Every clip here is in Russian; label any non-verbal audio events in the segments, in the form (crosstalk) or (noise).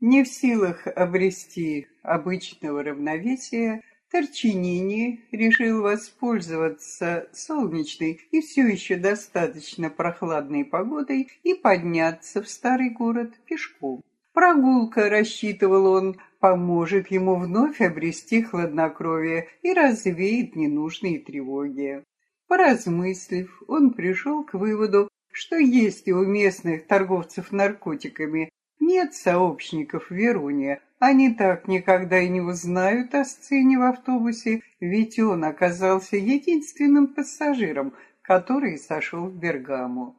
Не в силах обрести обычного равновесия, Торчинини решил воспользоваться солнечной и все еще достаточно прохладной погодой и подняться в старый город пешком. Прогулка, рассчитывал он, поможет ему вновь обрести хладнокровие и развеет ненужные тревоги. Поразмыслив, он пришел к выводу, что если у местных торговцев наркотиками нет сообщников в Веруне. Они так никогда и не узнают о сцене в автобусе, ведь он оказался единственным пассажиром, который сошел в Бергаму.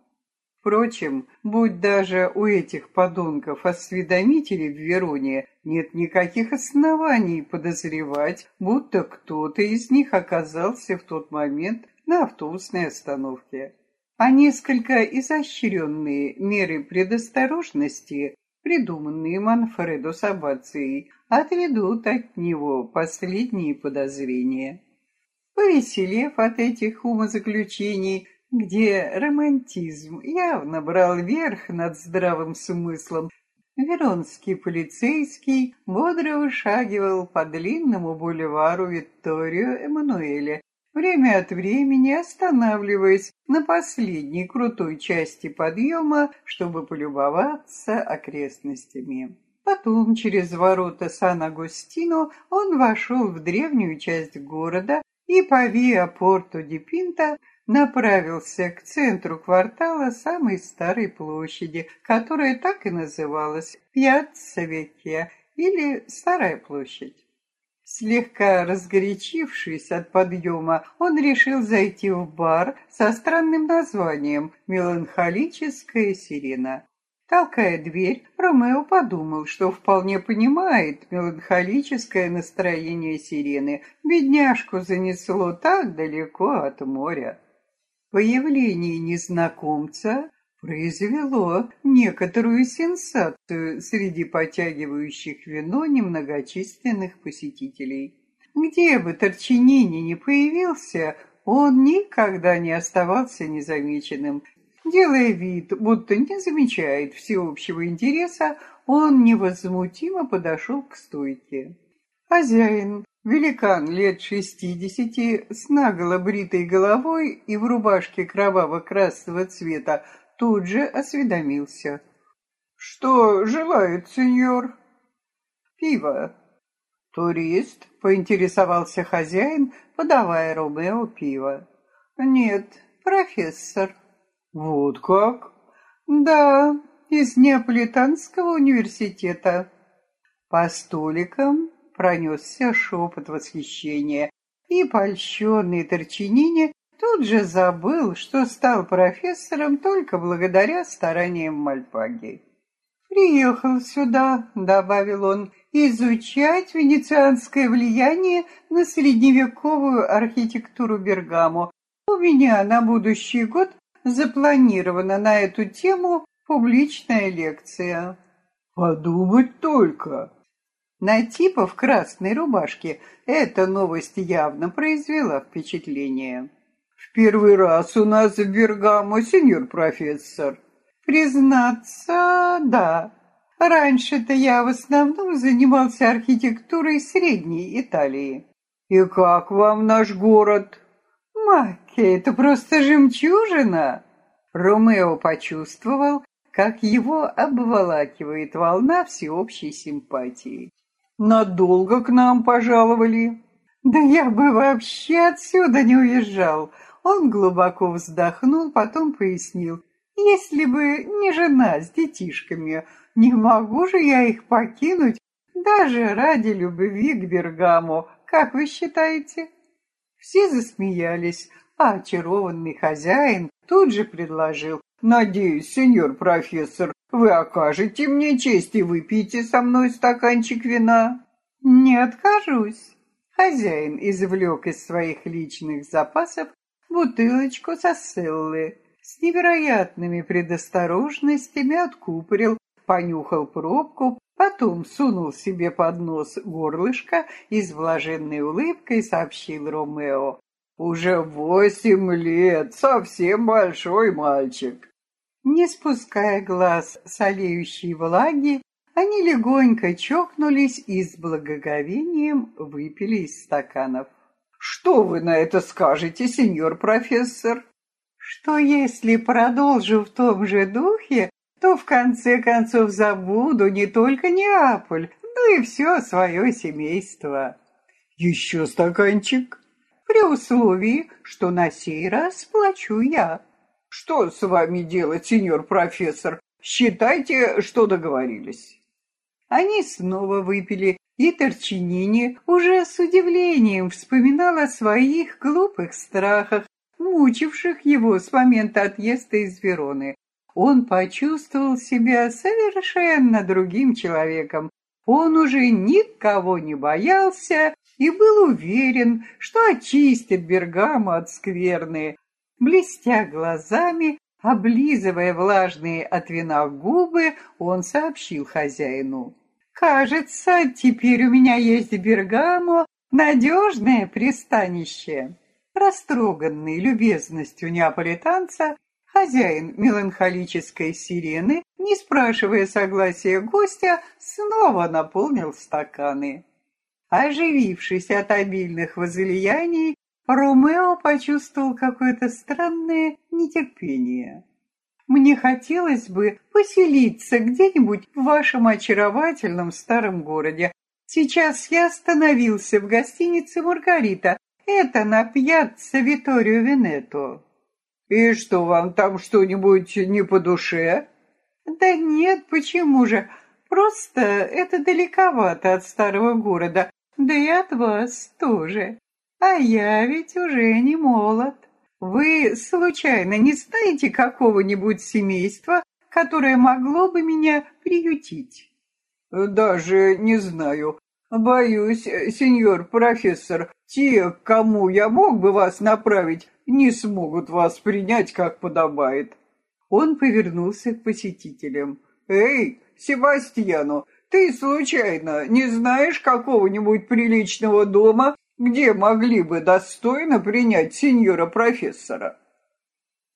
Впрочем, будь даже у этих подонков-осведомителей в Вероне нет никаких оснований подозревать, будто кто-то из них оказался в тот момент на автобусной остановке. А несколько изощренные меры предосторожности придуманные Манфредо Сабацией, отведут от него последние подозрения. Повеселев от этих умозаключений, где романтизм явно брал верх над здравым смыслом, Веронский полицейский бодро вышагивал по длинному бульвару Викторио Эммануэля, время от времени останавливаясь на последней крутой части подъема, чтобы полюбоваться окрестностями. Потом через ворота Сан-Агустино он вошел в древнюю часть города и по Виа Порто-ди-Пинта направился к центру квартала самой старой площади, которая так и называлась Пьяцца Векья или Старая площадь. Слегка разгорячившись от подъема, он решил зайти в бар со странным названием «Меланхолическая сирена». Толкая дверь, Ромео подумал, что вполне понимает меланхолическое настроение сирены. Бедняжку занесло так далеко от моря. Появление незнакомца произвело некоторую сенсацию среди потягивающих вино немногочисленных посетителей. Где бы Торчинини не появился, он никогда не оставался незамеченным. Делая вид, будто не замечает всеобщего интереса, он невозмутимо подошел к стойке. Хозяин, великан лет шестидесяти, с наголо бритой головой и в рубашке кроваво-красного цвета, тут же осведомился. «Что желает сеньор?» «Пиво». «Турист?» — поинтересовался хозяин, подавая Ромео пиво. «Нет, профессор». «Вот как?» «Да, из Неаполитанского университета». По столикам пронесся шепот восхищения, и польщенный Торчинини тут же забыл, что стал профессором только благодаря стараниям Мальпаги. «Приехал сюда», — добавил он, — «изучать венецианское влияние на средневековую архитектуру Бергамо. У меня на будущий год запланирована на эту тему публичная лекция». «Подумать только!» На типа в красной рубашке эта новость явно произвела впечатление. В первый раз у нас в Бергамо, сеньор профессор. Признаться, да. Раньше-то я в основном занимался архитектурой Средней Италии. И как вам наш город? Маки, это просто жемчужина. Ромео почувствовал, как его обволакивает волна всеобщей симпатии. Надолго к нам пожаловали? Да я бы вообще отсюда не уезжал. Он глубоко вздохнул, потом пояснил. «Если бы не жена с детишками, не могу же я их покинуть даже ради любви к Бергаму, как вы считаете?» Все засмеялись, а очарованный хозяин тут же предложил. «Надеюсь, сеньор профессор, вы окажете мне честь и выпьете со мной стаканчик вина?» «Не откажусь». Хозяин извлек из своих личных запасов бутылочку сосыллы. С невероятными предосторожностями откупорил, понюхал пробку, потом сунул себе под нос горлышко и с блаженной улыбкой сообщил Ромео. «Уже восемь лет, совсем большой мальчик». Не спуская глаз с влаги, Они легонько чокнулись и с благоговением выпили из стаканов. «Что вы на это скажете, сеньор профессор?» «Что если продолжу в том же духе, то в конце концов забуду не только Неаполь, но и все свое семейство». «Еще стаканчик?» «При условии, что на сей раз плачу я». «Что с вами делать, сеньор профессор? Считайте, что договорились». Они снова выпили, и Торчинини уже с удивлением вспоминал о своих глупых страхах, мучивших его с момента отъезда из Вероны. Он почувствовал себя совершенно другим человеком. Он уже никого не боялся и был уверен, что очистит Бергаму от скверны. Блестя глазами, облизывая влажные от вина губы, он сообщил хозяину. Кажется, теперь у меня есть Бергамо, надежное пристанище. Растроганный любезностью неаполитанца, хозяин меланхолической сирены, не спрашивая согласия гостя, снова наполнил стаканы. Оживившись от обильных возлияний, Ромео почувствовал какое-то странное нетерпение. Мне хотелось бы поселиться где-нибудь в вашем очаровательном старом городе. Сейчас я остановился в гостинице «Маргарита». Это на пьяцца Виторио Венето. И что, вам там что-нибудь не по душе? Да нет, почему же? Просто это далековато от старого города, да и от вас тоже. А я ведь уже не молод. Вы случайно не знаете какого-нибудь семейства, которое могло бы меня приютить? Даже не знаю. Боюсь, сеньор профессор, те, к кому я мог бы вас направить, не смогут вас принять, как подобает. Он повернулся к посетителям. Эй, Себастьяну, ты случайно не знаешь какого-нибудь приличного дома, где могли бы достойно принять сеньора-профессора.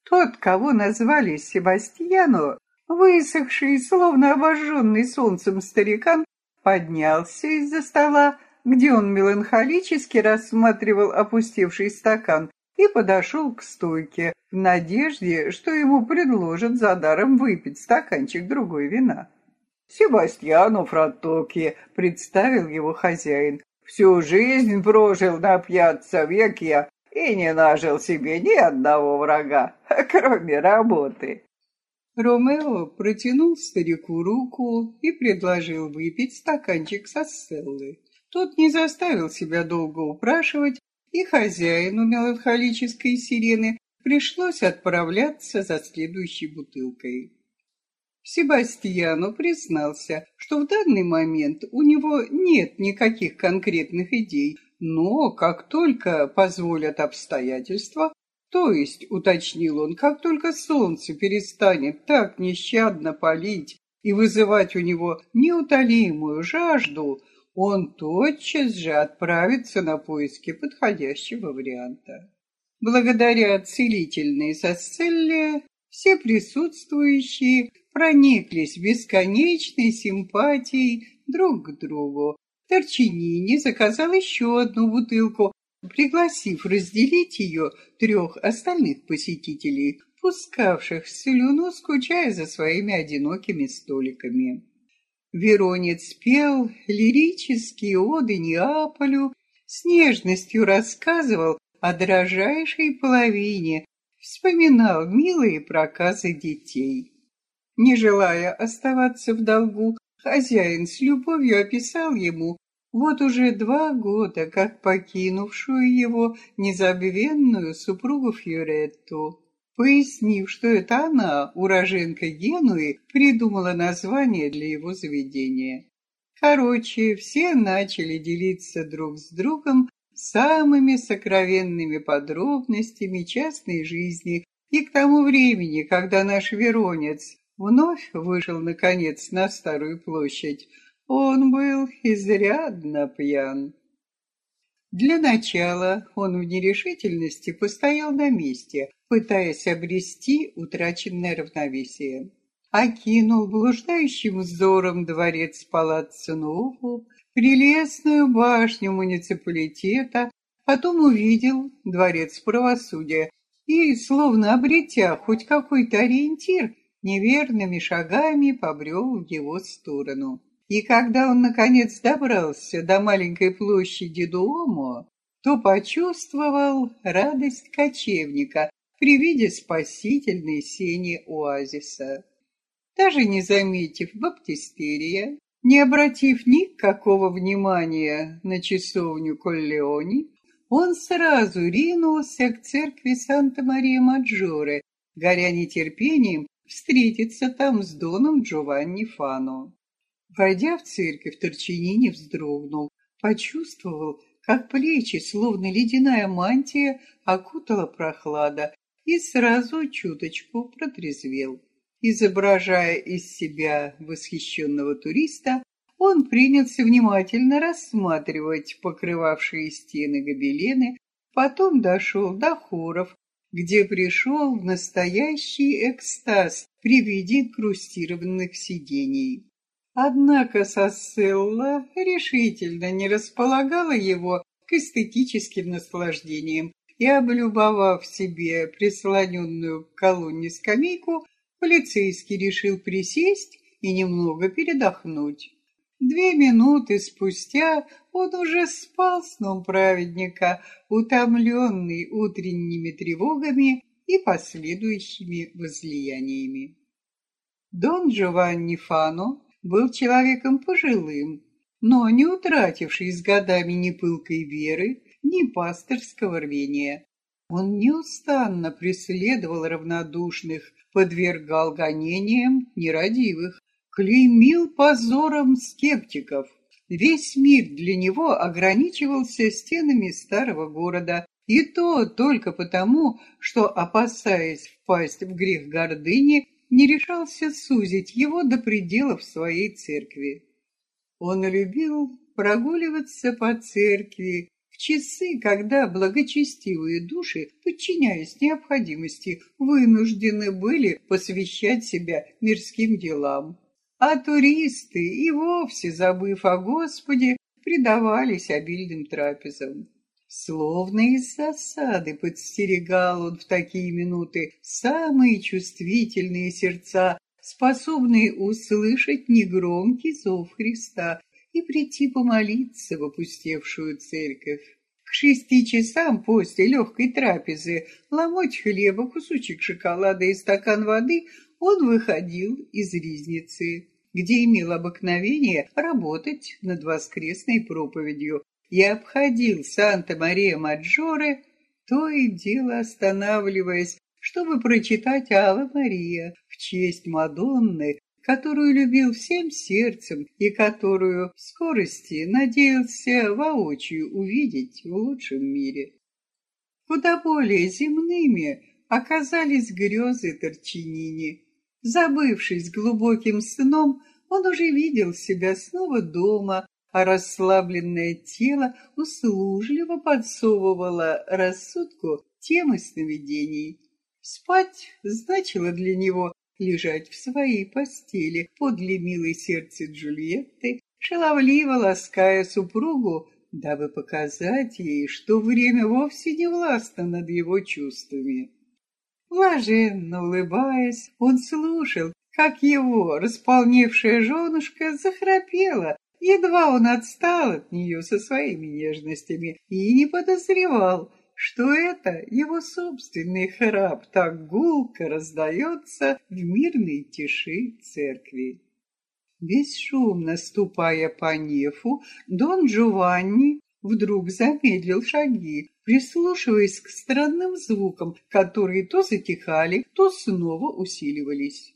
Тот, кого назвали Себастьяну, высохший, словно обожженный солнцем старикан, поднялся из-за стола, где он меланхолически рассматривал опустевший стакан, и подошел к стойке в надежде, что ему предложат за даром выпить стаканчик другой вина. «Себастьяну Фраттоки», — представил его хозяин, Всю жизнь прожил на пьяцца веке и не нажил себе ни одного врага, (laughs) кроме работы. Ромео протянул старику руку и предложил выпить стаканчик со селлы. Тот не заставил себя долго упрашивать, и хозяину меланхолической сирены пришлось отправляться за следующей бутылкой. Себастьяну признался, что в данный момент у него нет никаких конкретных идей, но как только позволят обстоятельства, то есть, уточнил он, как только солнце перестанет так нещадно палить и вызывать у него неутолимую жажду, он тотчас же отправится на поиски подходящего варианта. Благодаря целительной сосцелле все присутствующие прониклись бесконечной симпатией друг к другу. Торчинини заказал еще одну бутылку, пригласив разделить ее трех остальных посетителей, пускавших слюну, скучая за своими одинокими столиками. Веронец пел лирические оды Неаполю, с нежностью рассказывал о дрожайшей половине, вспоминал милые проказы детей. Не желая оставаться в долгу, хозяин с любовью описал ему вот уже два года, как покинувшую его незабвенную супругу Фьоретту, пояснив, что это она, уроженка Генуи, придумала название для его заведения. Короче, все начали делиться друг с другом самыми сокровенными подробностями частной жизни, и к тому времени, когда наш Веронец вновь вышел, наконец, на Старую площадь, он был изрядно пьян. Для начала он в нерешительности постоял на месте, пытаясь обрести утраченное равновесие. окинул блуждающим взором дворец Палаццо Нову, прелестную башню муниципалитета, потом увидел дворец правосудия и, словно обретя хоть какой-то ориентир, неверными шагами побрел в его сторону. И когда он, наконец, добрался до маленькой площади Дуомо, то почувствовал радость кочевника при виде спасительной сени оазиса. Даже не заметив баптистерия, не обратив никакого внимания на часовню Коллеони, он сразу ринулся к церкви Санта-Мария-Маджоре, горя нетерпением встретиться там с Доном Джованни Фано. Войдя в церковь, Торчинини вздрогнул, почувствовал, как плечи, словно ледяная мантия, окутала прохлада, и сразу чуточку протрезвел. Изображая из себя восхищенного туриста, он принялся внимательно рассматривать покрывавшие стены гобелены, потом дошел до хоров, где пришел в настоящий экстаз при виде инкрустированных сидений. Однако Сосселла решительно не располагала его к эстетическим наслаждениям, и, облюбовав себе прислоненную к колонне скамейку, полицейский решил присесть и немного передохнуть. Две минуты спустя он уже спал сном праведника, утомленный утренними тревогами и последующими возлияниями. Дон Джованни Фано был человеком пожилым, но не утративший с годами ни пылкой веры, ни пасторского рвения. Он неустанно преследовал равнодушных, подвергал гонениям нерадивых, клеймил позором скептиков. Весь мир для него ограничивался стенами старого города, и то только потому, что, опасаясь впасть в грех гордыни, не решался сузить его до пределов своей церкви. Он любил прогуливаться по церкви в часы, когда благочестивые души, подчиняясь необходимости, вынуждены были посвящать себя мирским делам. А туристы, и вовсе забыв о Господе, предавались обильным трапезам. Словно из засады подстерегал он в такие минуты самые чувствительные сердца, способные услышать негромкий зов Христа и прийти помолиться в опустевшую церковь. К шести часам после легкой трапезы, ломоть хлеба, кусочек шоколада и стакан воды, он выходил из ризницы, где имел обыкновение работать над воскресной проповедью, и обходил Санта-Мария-Маджоре, то и дело останавливаясь, чтобы прочитать Ава Мария в честь Мадонны, которую любил всем сердцем и которую в скорости надеялся воочию увидеть в лучшем мире. Куда более земными оказались грезы Торчинини. Забывшись глубоким сном, он уже видел себя снова дома, а расслабленное тело услужливо подсовывало рассудку темы сновидений. Спать значило для него лежать в своей постели подле милой сердца Джульетты, шаловливо лаская супругу, дабы показать ей, что время вовсе не властно над его чувствами. Блаженно улыбаясь, он слушал, как его располневшая женушка захрапела, едва он отстал от нее со своими нежностями и не подозревал, что это его собственный храп так гулко раздается в мирной тиши церкви. Бесшумно ступая по нефу, Дон Джованни вдруг замедлил шаги, прислушиваясь к странным звукам, которые то затихали, то снова усиливались.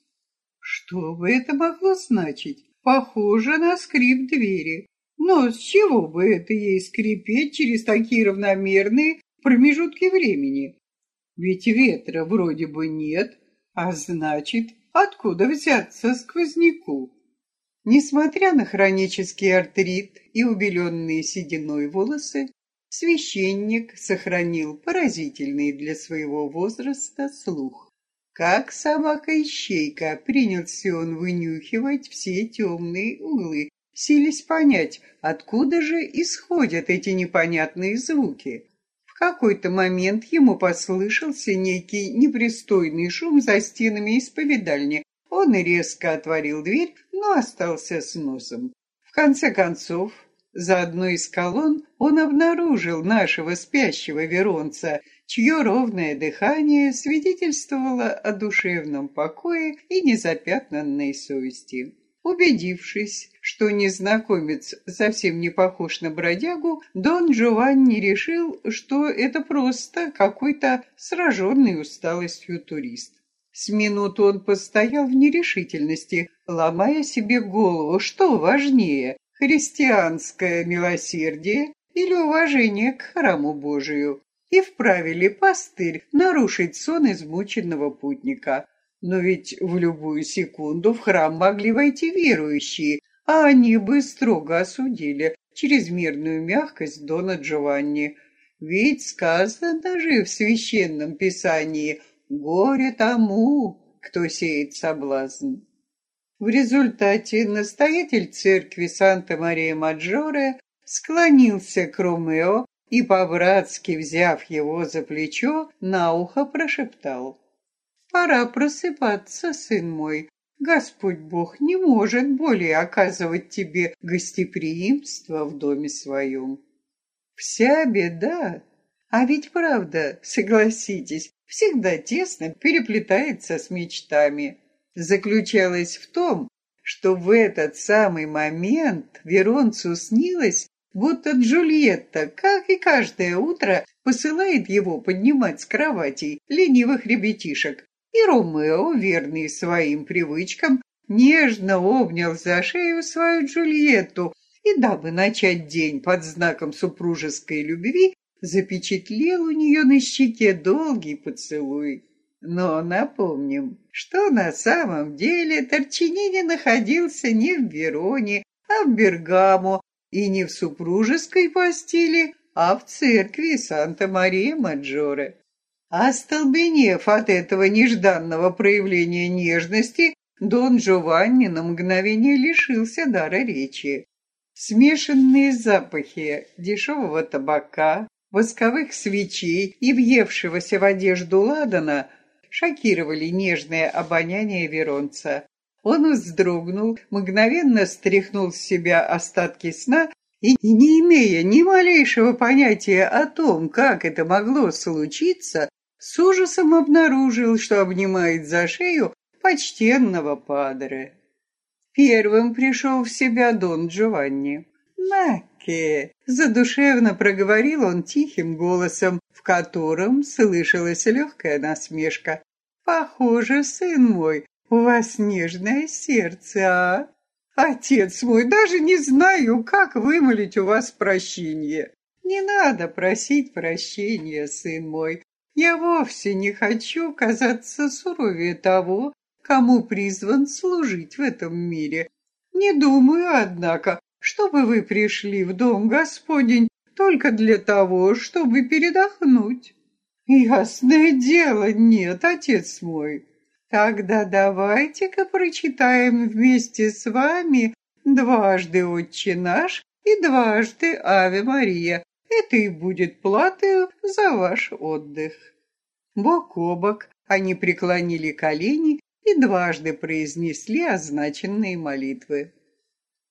Что бы это могло значить? Похоже на скрип двери. Но с чего бы это ей скрипеть через такие равномерные промежутки времени. Ведь ветра вроде бы нет, а значит, откуда взяться сквозняку? Несмотря на хронический артрит и убеленные сединой волосы, священник сохранил поразительный для своего возраста слух. Как собака-ищейка принялся он вынюхивать все темные углы, силясь понять, откуда же исходят эти непонятные звуки. Какой-то момент ему послышался некий непристойный шум за стенами исповедальни. Он резко отворил дверь, но остался с носом. В конце концов, за одной из колонн он обнаружил нашего спящего Веронца, чье ровное дыхание свидетельствовало о душевном покое и незапятнанной совести. Убедившись, что незнакомец совсем не похож на бродягу, Дон Джованни решил, что это просто какой-то сраженный усталостью турист. С минуту он постоял в нерешительности, ломая себе голову, что важнее – христианское милосердие или уважение к храму Божию. И вправе ли пастырь нарушить сон измученного путника – но ведь в любую секунду в храм могли войти верующие, а они бы строго осудили чрезмерную мягкость Дона Джованни. Ведь сказано же в священном писании «Горе тому, кто сеет соблазн». В результате настоятель церкви Санта-Мария-Маджоре склонился к Ромео и, по-братски взяв его за плечо, на ухо прошептал Пора просыпаться, сын мой. Господь Бог не может более оказывать тебе гостеприимство в доме своем. Вся беда, а ведь правда, согласитесь, всегда тесно переплетается с мечтами, заключалась в том, что в этот самый момент Веронцу снилось, будто Джульетта, как и каждое утро, посылает его поднимать с кроватей ленивых ребятишек, и Ромео, верный своим привычкам, нежно обнял за шею свою Джульетту и, дабы начать день под знаком супружеской любви, запечатлел у нее на щеке долгий поцелуй. Но напомним, что на самом деле Торчинини находился не в Вероне, а в Бергамо, и не в супружеской постели, а в церкви Санта-Мария-Маджоре. Остолбенев от этого нежданного проявления нежности, Дон Джованни на мгновение лишился дара речи. Смешанные запахи дешевого табака, восковых свечей и въевшегося в одежду ладана шокировали нежное обоняние Веронца. Он вздрогнул, мгновенно стряхнул с себя остатки сна и, не имея ни малейшего понятия о том, как это могло случиться, с ужасом обнаружил, что обнимает за шею почтенного падре. Первым пришел в себя Дон Джованни. «Наке!» — задушевно проговорил он тихим голосом, в котором слышалась легкая насмешка. «Похоже, сын мой, у вас нежное сердце, а? Отец мой, даже не знаю, как вымолить у вас прощение. Не надо просить прощения, сын мой. Я вовсе не хочу казаться суровее того, кому призван служить в этом мире. Не думаю, однако, чтобы вы пришли в дом Господень только для того, чтобы передохнуть. Ясное дело, нет, отец мой. Тогда давайте-ка прочитаем вместе с вами дважды «Отче наш» и дважды «Аве Мария», это и будет платой за ваш отдых. Бок о бок они преклонили колени и дважды произнесли означенные молитвы.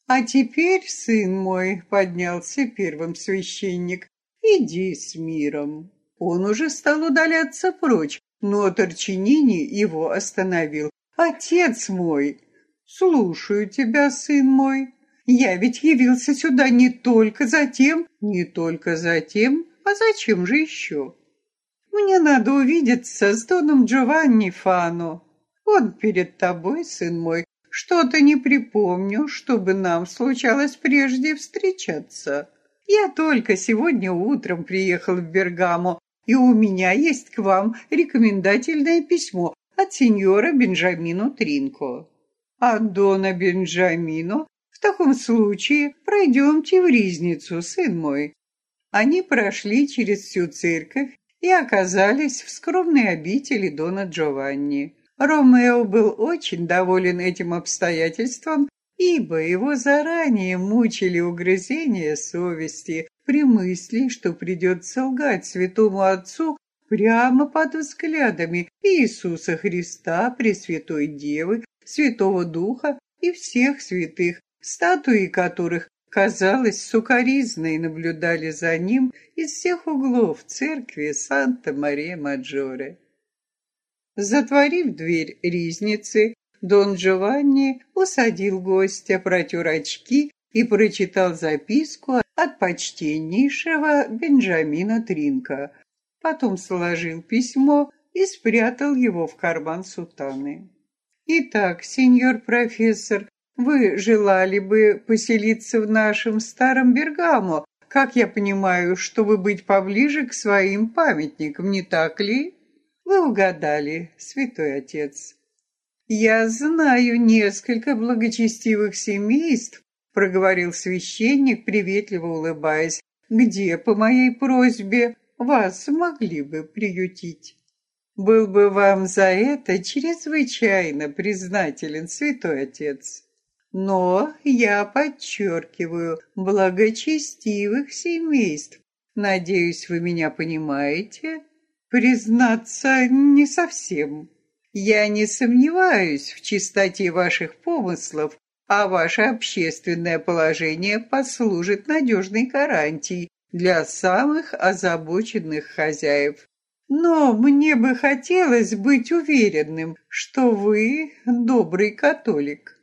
«А теперь, сын мой», — поднялся первым священник, — «иди с миром». Он уже стал удаляться прочь, но Торчинини его остановил. «Отец мой!» «Слушаю тебя, сын мой!» Я ведь явился сюда не только за тем, не только за тем, а зачем же еще? Мне надо увидеться с Доном Джованни Фано. Он перед тобой, сын мой. Что-то не припомню, чтобы нам случалось прежде встречаться. Я только сегодня утром приехал в Бергамо, и у меня есть к вам рекомендательное письмо от сеньора Бенджамино Тринко. От Дона Бенджамино в таком случае пройдемте в Ризницу, сын мой. Они прошли через всю церковь и оказались в скромной обители Дона Джованни. Ромео был очень доволен этим обстоятельством, ибо его заранее мучили угрызения совести при мысли, что придется лгать святому отцу прямо под взглядами Иисуса Христа, Пресвятой Девы, Святого Духа и всех святых, статуи которых, казалось, сукоризной наблюдали за ним из всех углов церкви Санта-Мария-Маджоре. Затворив дверь ризницы, Дон Джованни усадил гостя, протер очки и прочитал записку от почтеннейшего Бенджамина Тринка. Потом сложил письмо и спрятал его в карман сутаны. «Итак, сеньор профессор, вы желали бы поселиться в нашем старом Бергамо, как я понимаю, чтобы быть поближе к своим памятникам, не так ли?» «Вы угадали, святой отец». «Я знаю несколько благочестивых семейств», — проговорил священник, приветливо улыбаясь, «где, по моей просьбе, вас могли бы приютить. Был бы вам за это чрезвычайно признателен, святой отец. Но я подчеркиваю, благочестивых семейств. Надеюсь, вы меня понимаете? Признаться, не совсем. Я не сомневаюсь в чистоте ваших помыслов, а ваше общественное положение послужит надежной гарантией для самых озабоченных хозяев. Но мне бы хотелось быть уверенным, что вы добрый католик.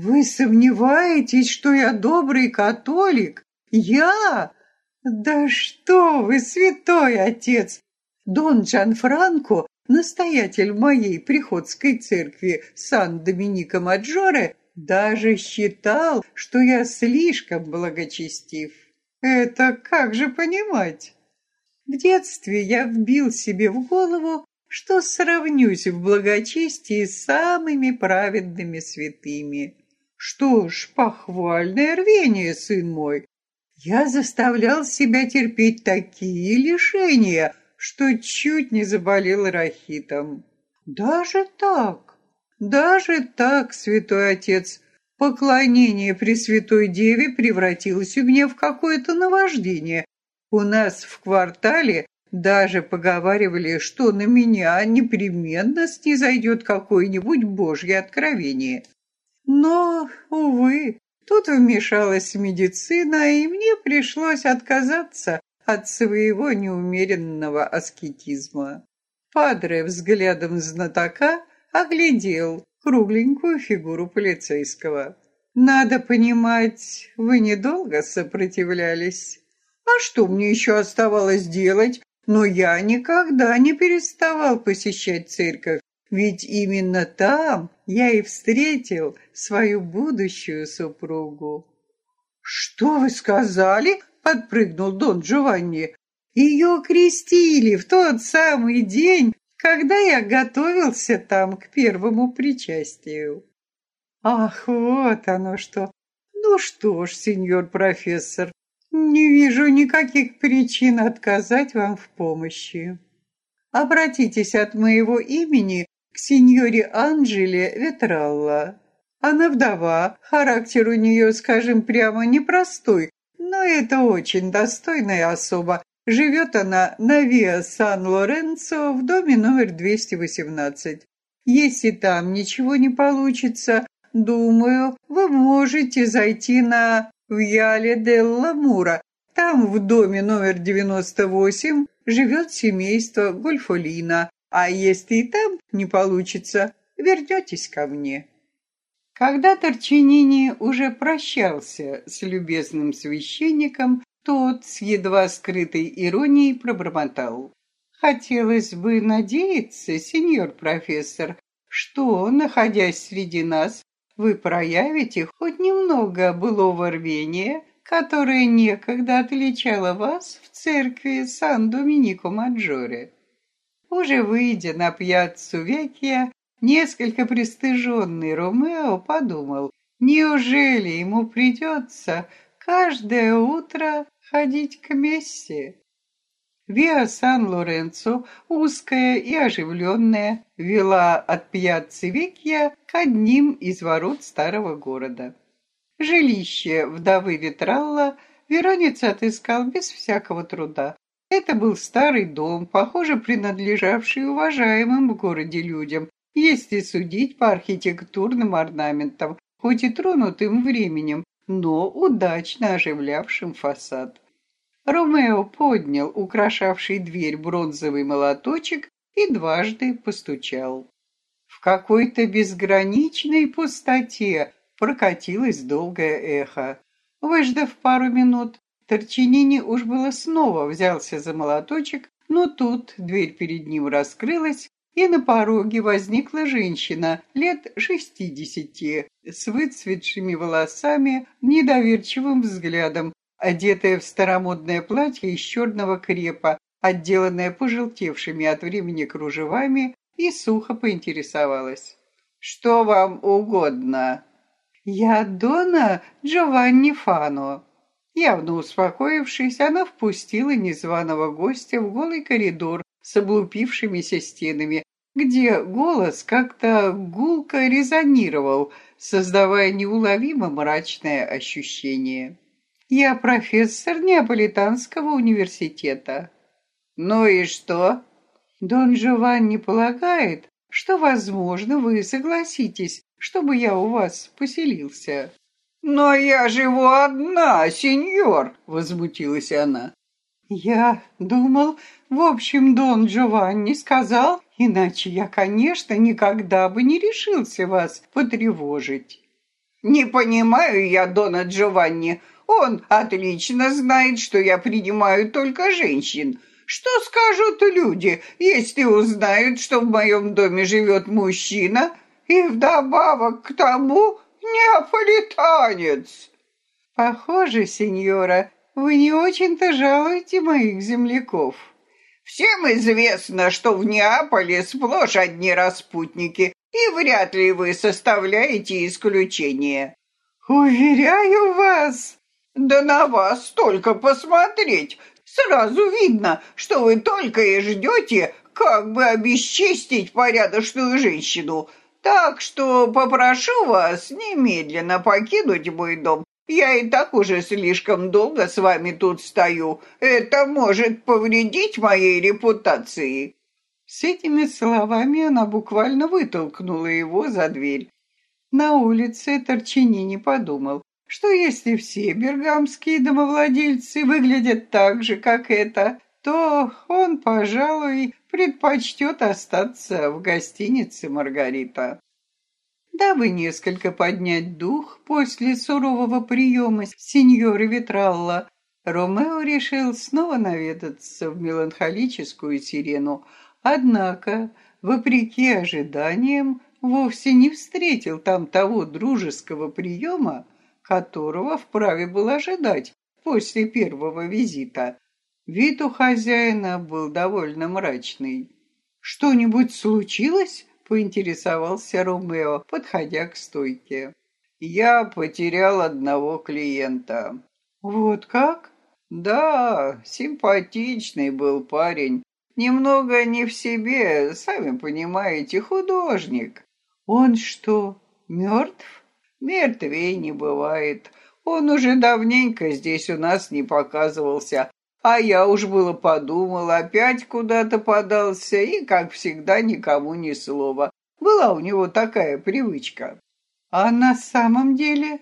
Вы сомневаетесь, что я добрый католик? Я? Да что вы, святой отец! Дон Джанфранко настоятель моей приходской церкви Сан-Доминика Маджоре, даже считал, что я слишком благочестив. Это как же понимать? В детстве я вбил себе в голову, что сравнюсь в благочестии с самыми праведными святыми. Что ж, похвальное рвение, сын мой. Я заставлял себя терпеть такие лишения, что чуть не заболел рахитом. Даже так, даже так, святой отец, поклонение Пресвятой Деве превратилось у меня в какое-то наваждение. У нас в квартале даже поговаривали, что на меня непременно снизойдет какое-нибудь божье откровение. Но, увы, тут вмешалась медицина, и мне пришлось отказаться от своего неумеренного аскетизма. Падре взглядом знатока оглядел кругленькую фигуру полицейского. «Надо понимать, вы недолго сопротивлялись. А что мне еще оставалось делать? Но я никогда не переставал посещать церковь, ведь именно там я и встретил свою будущую супругу». «Что вы сказали?» подпрыгнул Дон Джованни. Ее крестили в тот самый день, когда я готовился там к первому причастию. Ах, вот оно что. Ну что ж, сеньор профессор, не вижу никаких причин отказать вам в помощи. Обратитесь от моего имени к сеньоре Анджеле Ветралла. Она вдова, характер у нее, скажем прямо, непростой, но это очень достойная особа. Живет она на Виа Сан-Лоренцо в доме номер 218. Если там ничего не получится, думаю, вы можете зайти на Вьяле делла Мура. Там в доме номер 98 живет семейство Гольфолина. А если и там не получится, вернетесь ко мне. Когда Торчинини уже прощался с любезным священником, тот с едва скрытой иронией пробормотал. «Хотелось бы надеяться, сеньор профессор, что, находясь среди нас, вы проявите хоть немного былого рвения, которое некогда отличало вас в церкви Сан-Доминико-Маджоре. Уже выйдя на пьяццу Векия, Несколько пристыженный Ромео подумал, неужели ему придется каждое утро ходить к мессе? Виа Сан-Лоренцо, узкая и оживленная, вела от пьяцци Векья к одним из ворот старого города. Жилище вдовы Витралла Веронец отыскал без всякого труда. Это был старый дом, похоже, принадлежавший уважаемым в городе людям, если судить по архитектурным орнаментам, хоть и тронутым временем, но удачно оживлявшим фасад. Ромео поднял украшавший дверь бронзовый молоточек и дважды постучал. В какой-то безграничной пустоте прокатилось долгое эхо. Выждав пару минут, Торчинини уж было снова взялся за молоточек, но тут дверь перед ним раскрылась, и на пороге возникла женщина лет шестидесяти с выцветшими волосами, недоверчивым взглядом одетая в старомодное платье из черного крепа, отделанное пожелтевшими от времени кружевами, и сухо поинтересовалась. «Что вам угодно?» «Я Дона Джованни Фано». Явно успокоившись, она впустила незваного гостя в голый коридор с облупившимися стенами, где голос как-то гулко резонировал, создавая неуловимо мрачное ощущение. Я профессор Неаполитанского университета. Ну и что? Дон Джованни полагает, что, возможно, вы согласитесь, чтобы я у вас поселился. «Но я живу одна, сеньор!» — возмутилась она. «Я думал, в общем, Дон Джованни сказал, иначе я, конечно, никогда бы не решился вас потревожить». «Не понимаю я Дона Джованни. Он отлично знает, что я принимаю только женщин. Что скажут люди, если узнают, что в моем доме живет мужчина и вдобавок к тому неаполитанец? Похоже, сеньора, вы не очень-то жалуете моих земляков. Всем известно, что в Неаполе сплошь одни распутники, и вряд ли вы составляете исключение. Уверяю вас, да на вас только посмотреть. Сразу видно, что вы только и ждете, как бы обесчестить порядочную женщину. Так что попрошу вас немедленно покинуть мой дом. Я и так уже слишком долго с вами тут стою. Это может повредить моей репутации». С этими словами она буквально вытолкнула его за дверь. На улице Торчини не подумал, что если все бергамские домовладельцы выглядят так же, как это, то он, пожалуй, предпочтет остаться в гостинице «Маргарита». Дабы несколько поднять дух после сурового приема сеньора Витралла, Ромео решил снова наведаться в меланхолическую сирену, однако, вопреки ожиданиям, вовсе не встретил там того дружеского приема, которого вправе был ожидать после первого визита. Вид у хозяина был довольно мрачный. «Что-нибудь случилось?» — поинтересовался Ромео, подходя к стойке. «Я потерял одного клиента». «Вот как?» «Да, симпатичный был парень. Немного не в себе, сами понимаете, художник». «Он что, мертв?» Мертвей не бывает. Он уже давненько здесь у нас не показывался. А я уж было подумал, опять куда-то подался и, как всегда, никому ни слова. Была у него такая привычка. А на самом деле?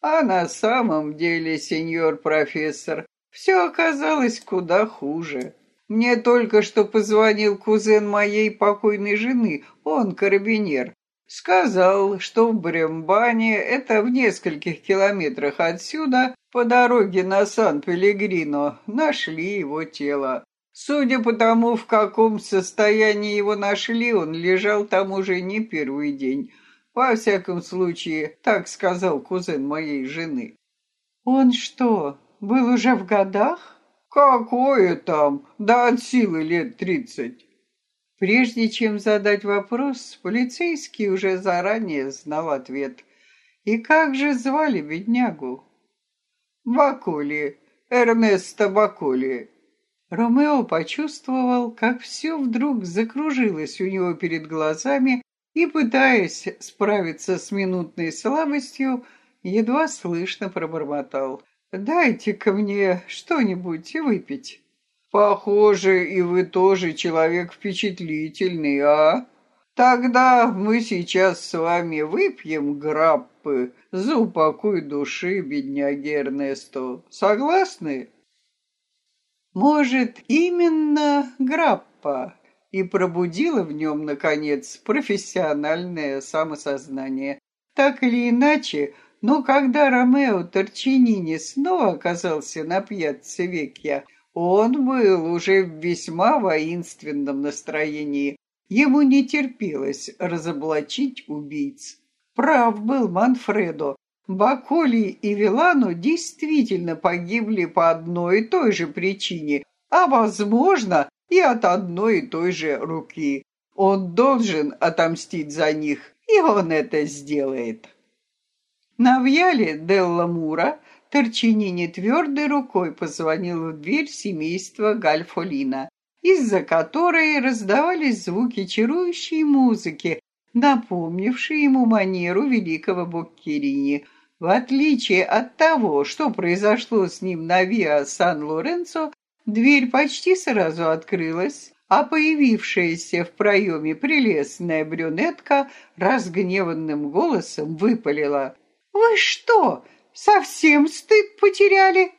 А на самом деле, сеньор профессор, все оказалось куда хуже. Мне только что позвонил кузен моей покойной жены, он карабинер. Сказал, что в Брембане, это в нескольких километрах отсюда, по дороге на Сан-Пелегрино, нашли его тело. Судя по тому, в каком состоянии его нашли, он лежал там уже не первый день. Во всяком случае, так сказал кузен моей жены. Он что, был уже в годах? Какое там? Да от силы лет тридцать. Прежде чем задать вопрос, полицейский уже заранее знал ответ. И как же звали беднягу? Бакули, Эрнесто Бакули. Ромео почувствовал, как все вдруг закружилось у него перед глазами и, пытаясь справиться с минутной слабостью, едва слышно пробормотал. «Дайте-ка мне что-нибудь выпить». «Похоже, и вы тоже человек впечатлительный, а? Тогда мы сейчас с вами выпьем граппы за упокой души бедняги Эрнесто. Согласны?» Может, именно граппа и пробудила в нем, наконец, профессиональное самосознание. Так или иначе, но когда Ромео Торчинини снова оказался на пьяце Векья, он был уже в весьма воинственном настроении. Ему не терпелось разоблачить убийц. Прав был Манфредо. Баколи и Вилану действительно погибли по одной и той же причине, а, возможно, и от одной и той же руки. Он должен отомстить за них, и он это сделает. На Вьяле Делла Мура Торчинини твердой рукой позвонил в дверь семейства Гальфолина, из-за которой раздавались звуки чарующей музыки, напомнившие ему манеру великого Боккерини. В отличие от того, что произошло с ним на Виа Сан-Лоренцо, дверь почти сразу открылась, а появившаяся в проеме прелестная брюнетка разгневанным голосом выпалила. «Вы что, Совсем стыд потеряли?